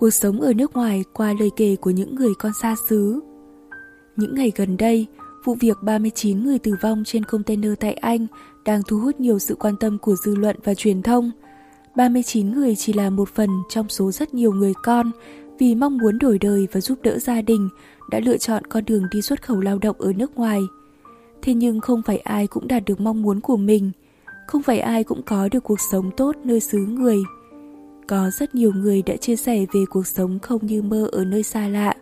cuộc sống ở nước ngoài qua lời kể của những người con xa xứ. Những ngày gần đây, vụ việc 39 người tử vong trên container tại Anh đang thu hút nhiều sự quan tâm của dư luận và truyền thông. 39 người chỉ là một phần trong số rất nhiều người con vì mong muốn đổi đời và giúp đỡ gia đình đã lựa chọn con đường đi xuất khẩu lao động ở nước ngoài. Thế nhưng không phải ai cũng đạt được mong muốn của mình, không phải ai cũng có được cuộc sống tốt nơi xứ người. Có rất nhiều người đã chia sẻ về cuộc sống không như mơ ở nơi xa lạ.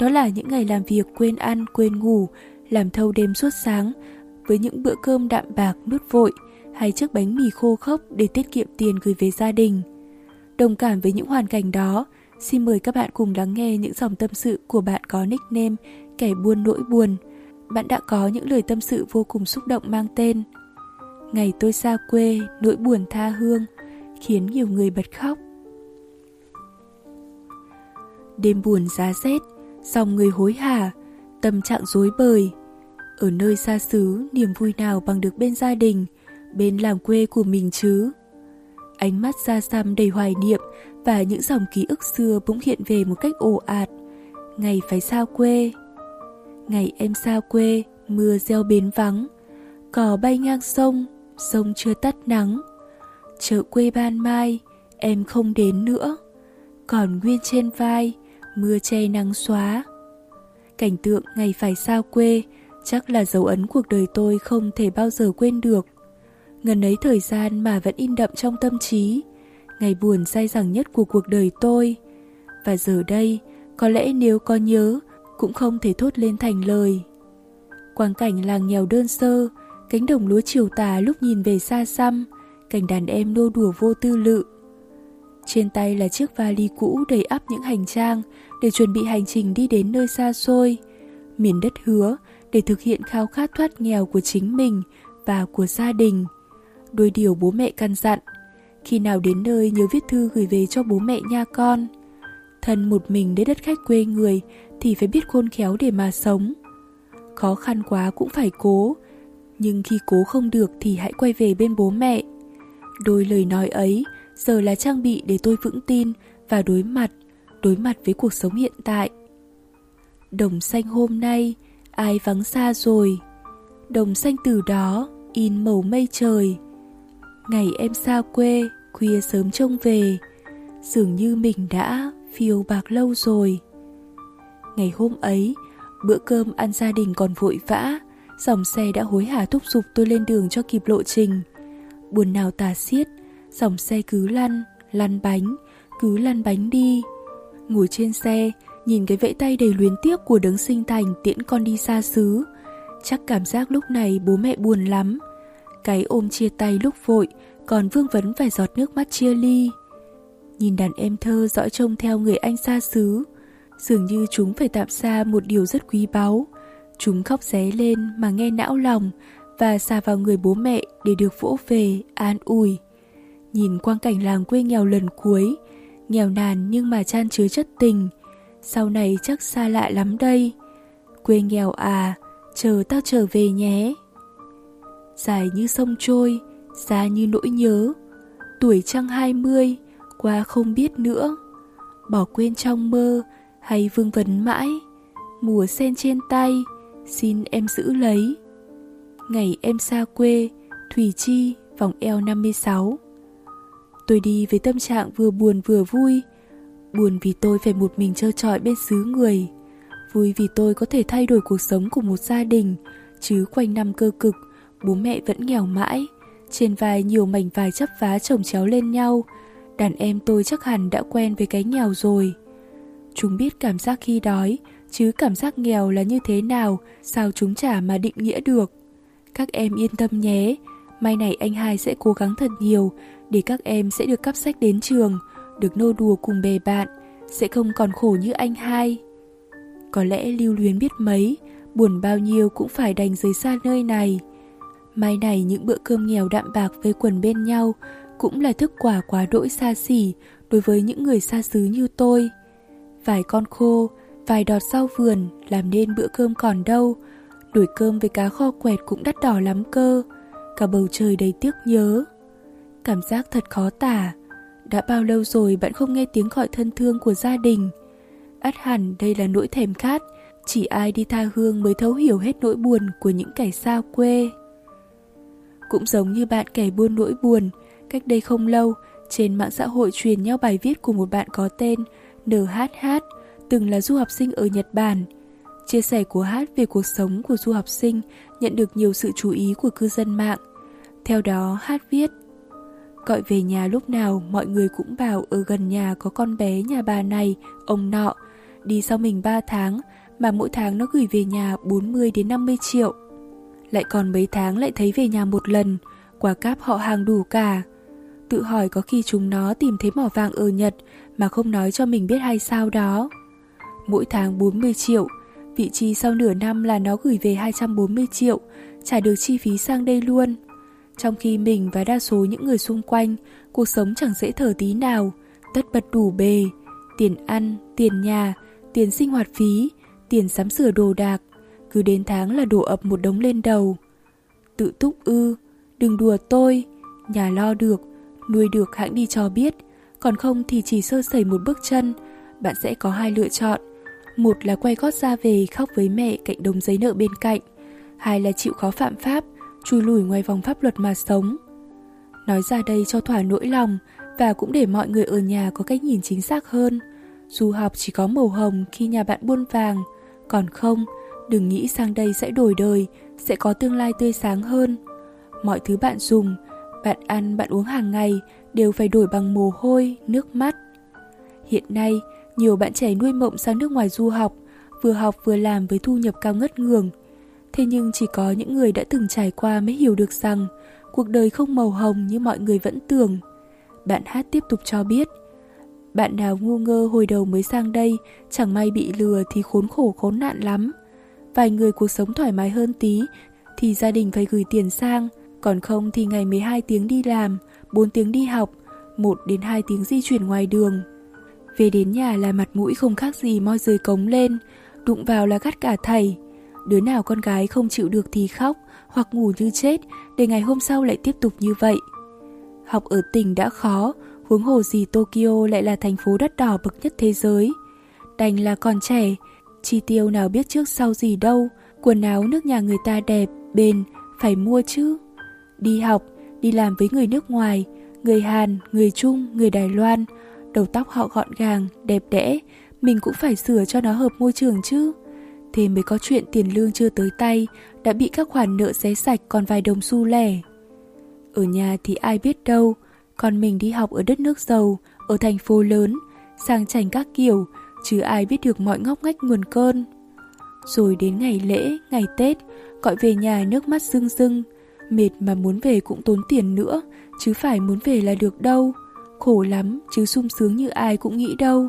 Đó là những ngày làm việc quên ăn, quên ngủ, làm thâu đêm suốt sáng, với những bữa cơm đạm bạc nuốt vội hay chiếc bánh mì khô khốc để tiết kiệm tiền gửi về gia đình. Đồng cảm với những hoàn cảnh đó, xin mời các bạn cùng lắng nghe những dòng tâm sự của bạn có nickname Kẻ buôn nỗi buồn. Bạn đã có những lời tâm sự vô cùng xúc động mang tên Ngày tôi xa quê, nỗi buồn tha hương, khiến nhiều người bật khóc. Đêm buồn giá rét, dòng người hối hả, tâm trạng rối bời. Ở nơi xa xứ, niềm vui nào bằng được bên gia đình, bên làng quê của mình chứ? Ánh mắt xa xăm đầy hoài niệm và những dòng ký ức xưa bỗng hiện về một cách ồ ạt. Ngày phải xa quê. Ngày em xa quê, mưa gieo bến vắng. Cỏ bay ngang sông, sông chưa tắt nắng. Chợ quê ban mai, em không đến nữa. Còn nguyên trên vai, mưa che nắng xóa. Cảnh tượng ngày phải xa quê chắc là dấu ấn cuộc đời tôi không thể bao giờ quên được. Ngần ấy thời gian mà vẫn in đậm trong tâm trí, ngày buồn dai dẳng nhất của cuộc đời tôi. Và giờ đây, có lẽ nếu có nhớ, cũng không thể thốt lên thành lời. Quang cảnh làng nghèo đơn sơ, cánh đồng lúa chiều tà lúc nhìn về xa xăm, cảnh đàn em nô đùa vô tư lự. Trên tay là chiếc vali cũ đầy ắp những hành trang để chuẩn bị hành trình đi đến nơi xa xôi, miền đất hứa để thực hiện khao khát thoát nghèo của chính mình và của gia đình. Đôi điều bố mẹ căn dặn, khi nào đến nơi nhớ viết thư gửi về cho bố mẹ nha con. Thân một mình đến đất khách quê người thì phải biết khôn khéo để mà sống. Khó khăn quá cũng phải cố, nhưng khi cố không được thì hãy quay về bên bố mẹ. Đôi lời nói ấy giờ là trang bị để tôi vững tin và đối mặt, đối mặt với cuộc sống hiện tại. Đồng xanh hôm nay, ai vắng xa rồi. Đồng xanh từ đó, in màu mây trời. Ngày em xa quê, khuya sớm trông về, dường như mình đã phiêu bạc lâu rồi. Ngày hôm ấy, bữa cơm ăn gia đình còn vội vã, dòng xe đã hối hả thúc giục tôi lên đường cho kịp lộ trình. Buồn nào tà xiết, dòng xe cứ lăn, lăn bánh, cứ lăn bánh đi. Ngồi trên xe, nhìn cái vẫy tay đầy luyến tiếc của đấng sinh thành tiễn con đi xa xứ. Chắc cảm giác lúc này bố mẹ buồn lắm. Cái ôm chia tay lúc vội, còn vương vấn vài giọt nước mắt chia ly. Nhìn đàn em thơ dõi trông theo người anh xa xứ, dường như chúng phải tạm xa một điều rất quý báu. Chúng khóc ré lên mà nghe não lòng và xà vào người bố mẹ để được vỗ về, an ủi. Nhìn quang cảnh làng quê nghèo lần cuối, nghèo nàn nhưng mà chan chứa chất tình. Sau này chắc xa lạ lắm đây. Quê nghèo à, chờ tao trở về nhé. Dài như sông trôi, xa như nỗi nhớ. Tuổi trăng hai mươi, qua không biết nữa. Bỏ quên trong mơ hay vương vấn mãi. Mùa sen trên tay, xin em giữ lấy. Ngày em xa quê, Thủy Chi, vòng eo 56 Tôi đi với tâm trạng vừa buồn vừa vui Buồn vì tôi phải một mình trơ trọi bên xứ người Vui vì tôi có thể thay đổi cuộc sống của một gia đình Chứ quanh năm cơ cực, bố mẹ vẫn nghèo mãi Trên vai nhiều mảnh vải chấp vá chồng chéo lên nhau Đàn em tôi chắc hẳn đã quen với cái nghèo rồi. Chúng biết cảm giác khi đói Chứ cảm giác nghèo là như thế nào Sao chúng chả mà định nghĩa được? Các em yên tâm nhé Mai này anh hai sẽ cố gắng thật nhiều để các em sẽ được cắp sách đến trường, được nô đùa cùng bè bạn, sẽ không còn khổ như anh hai. Có lẽ lưu luyến biết mấy, buồn bao nhiêu cũng phải đành rời xa nơi này. Mai này những bữa cơm nghèo đạm bạc với quần bên nhau cũng là thức quả quá đỗi xa xỉ đối với những người xa xứ như tôi. Vài con khô, vài đọt rau vườn làm nên bữa cơm còn đâu, đuổi cơm với cá kho quẹt cũng đắt đỏ lắm cơ, cả bầu trời đầy tiếc nhớ. Cảm giác thật khó tả Đã bao lâu rồi bạn không nghe tiếng gọi thân thương của gia đình? Át hẳn đây là nỗi thèm khát, chỉ ai đi tha hương mới thấu hiểu hết nỗi buồn của những kẻ xa quê. Cũng giống như bạn kẻ buôn nỗi buồn, cách đây không lâu, trên mạng xã hội truyền nhau bài viết của một bạn có tên NHH, từng là du học sinh ở Nhật Bản. Chia sẻ của Hát về cuộc sống của du học sinh nhận được nhiều sự chú ý của cư dân mạng. Theo đó, Hát viết Gọi về nhà lúc nào mọi người cũng bảo ở gần nhà có con bé nhà bà này, ông nọ. Đi sau mình 3 tháng mà mỗi tháng nó gửi về nhà 40 đến 50 triệu. Lại còn mấy tháng lại thấy về nhà một lần, quả cáp họ hàng đủ cả. Tự hỏi có khi chúng nó tìm thấy mỏ vàng ở Nhật mà không nói cho mình biết hay sao đó. Mỗi tháng 40 triệu, vị trí sau nửa năm là nó gửi về 240 triệu, trả được chi phí sang đây luôn. Trong khi mình và đa số những người xung quanh, cuộc sống chẳng dễ thở tí nào, tất bật đủ bề, tiền ăn, tiền nhà, tiền sinh hoạt phí, tiền sắm sửa đồ đạc, cứ đến tháng là đổ ập một đống lên đầu. Tự túc ư, đừng đùa tôi, nhà lo được, nuôi được hãng đi cho biết, còn không thì chỉ sơ sẩy một bước chân, bạn sẽ có hai lựa chọn. Một là quay gót ra về khóc với mẹ cạnh đống giấy nợ bên cạnh, hai là chịu khó phạm pháp, chui lùi ngoài vòng pháp luật mà sống. Nói ra đây cho thỏa nỗi lòng và cũng để mọi người ở nhà có cách nhìn chính xác hơn. Du học chỉ có màu hồng khi nhà bạn buôn vàng, còn không, đừng nghĩ sang đây sẽ đổi đời, sẽ có tương lai tươi sáng hơn. Mọi thứ bạn dùng, bạn ăn, bạn uống hàng ngày đều phải đổi bằng mồ hôi, nước mắt. Hiện nay, nhiều bạn trẻ nuôi mộng sang nước ngoài du học, vừa học vừa làm với thu nhập cao ngất ngường. Thế nhưng chỉ có những người đã từng trải qua mới hiểu được rằng cuộc đời không màu hồng như mọi người vẫn tưởng. Bạn hát tiếp tục cho biết, bạn nào ngu ngơ hồi đầu mới sang đây, chẳng may bị lừa thì khốn khổ khốn nạn lắm. Vài người cuộc sống thoải mái hơn tí, thì gia đình phải gửi tiền sang, còn không thì ngày 12 tiếng đi làm, 4 tiếng đi học, 1 đến 2 tiếng di chuyển ngoài đường. Về đến nhà là mặt mũi không khác gì moi dưới cống lên, đụng vào là gắt cả thầy. Đứa nào con gái không chịu được thì khóc hoặc ngủ như chết để ngày hôm sau lại tiếp tục như vậy. Học ở tỉnh đã khó, huống hồ gì Tokyo lại là thành phố đắt đỏ bậc nhất thế giới. Đành là còn trẻ, chi tiêu nào biết trước sau gì đâu, quần áo nước nhà người ta đẹp, bền, phải mua chứ. Đi học, đi làm với người nước ngoài, người Hàn, người Trung, người Đài Loan, đầu tóc họ gọn gàng, đẹp đẽ, mình cũng phải sửa cho nó hợp môi trường chứ. Thế mới có chuyện tiền lương chưa tới tay, đã bị các khoản nợ xé sạch còn vài đồng xu lẻ. Ở nhà thì ai biết đâu, còn mình đi học ở đất nước giàu, ở thành phố lớn, sang chảnh các kiểu, chứ ai biết được mọi ngóc ngách nguồn cơn. Rồi đến ngày lễ, ngày Tết, gọi về nhà nước mắt rưng rưng, mệt mà muốn về cũng tốn tiền nữa, chứ phải muốn về là được đâu. Khổ lắm, chứ sung sướng như ai cũng nghĩ đâu.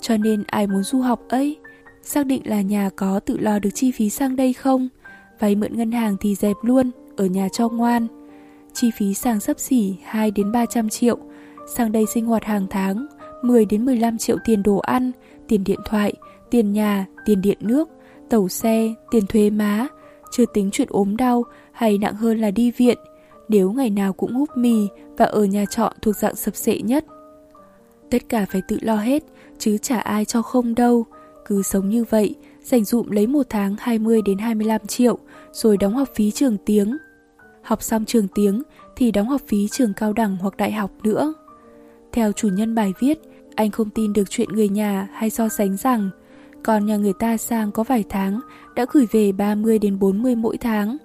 Cho nên ai muốn du học ấy, xác định là nhà có tự lo được chi phí sang đây không, vay mượn ngân hàng thì dẹp luôn, ở nhà cho ngoan. Chi phí sang sấp xỉ 2 đến 300 triệu, sang đây sinh hoạt hàng tháng, 10 đến 15 triệu tiền đồ ăn, tiền điện thoại, tiền nhà, tiền điện nước, tàu xe, tiền thuế má, chưa tính chuyện ốm đau hay nặng hơn là đi viện, nếu ngày nào cũng húp mì và ở nhà trọ thuộc dạng sập sệ nhất. Tất cả phải tự lo hết, chứ chả ai cho không đâu. Cứ sống như vậy, dành dụm lấy một tháng 20 đến 25 triệu, rồi đóng học phí trường tiếng. Học xong trường tiếng thì đóng học phí trường cao đẳng hoặc đại học nữa. Theo chủ nhân bài viết, anh không tin được chuyện người nhà hay so sánh rằng còn nhà người ta sang có vài tháng đã gửi về 30 đến 40 mỗi tháng.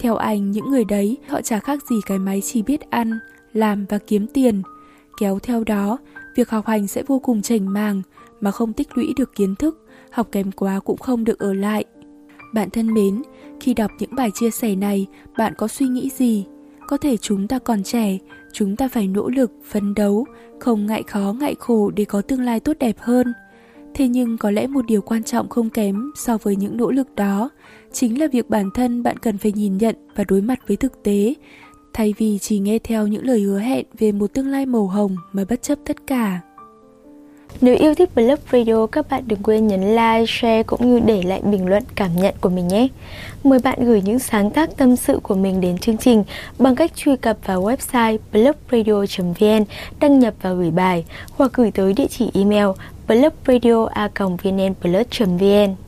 Theo anh, những người đấy họ chả khác gì cái máy chỉ biết ăn, làm và kiếm tiền. Kéo theo đó, việc học hành sẽ vô cùng chảnh màng mà không tích lũy được kiến thức, học kém quá cũng không được ở lại. Bạn thân mến, khi đọc những bài chia sẻ này, bạn có suy nghĩ gì? Có thể chúng ta còn trẻ, chúng ta phải nỗ lực, phấn đấu, không ngại khó ngại khổ để có tương lai tốt đẹp hơn. Thế nhưng có lẽ một điều quan trọng không kém so với những nỗ lực đó chính là việc bản thân bạn cần phải nhìn nhận và đối mặt với thực tế, thay vì chỉ nghe theo những lời hứa hẹn về một tương lai màu hồng mà bất chấp tất cả. Nếu yêu thích Blog Radio, các bạn đừng quên nhấn like, share cũng như để lại bình luận cảm nhận của mình nhé. Mời bạn gửi những sáng tác tâm sự của mình đến chương trình bằng cách truy cập vào website blogradio.vn, đăng nhập và gửi bài hoặc gửi tới địa chỉ email blogradio.vnplus.vn.